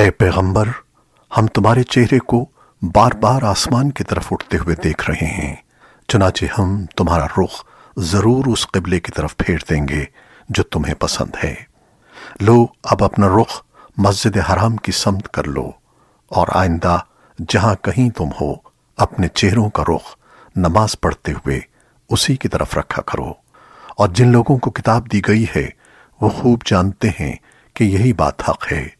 ए पैगंबर, हम तुम्हारे चेहरे को बार बार आसमान की तरफ़ उठते हुए देख रहे हैं। चुनाचे हम तुम्हारा रुख ज़रूर उस किबले की तरफ़ फेर देंगे जो तुम्हें पसंद है। लो, अब अपना रुख मस्जिद हराम की समत कर लो और आइंदा जहाँ कहीं तुम हो, अपने चेहरों का रुख नमाज़ पढ़ते हुए उसी की तरफ़ रखा करो। और जिन लोगों को किताब दी गई है, वो खूब जानते हैं कि यही बात हक है।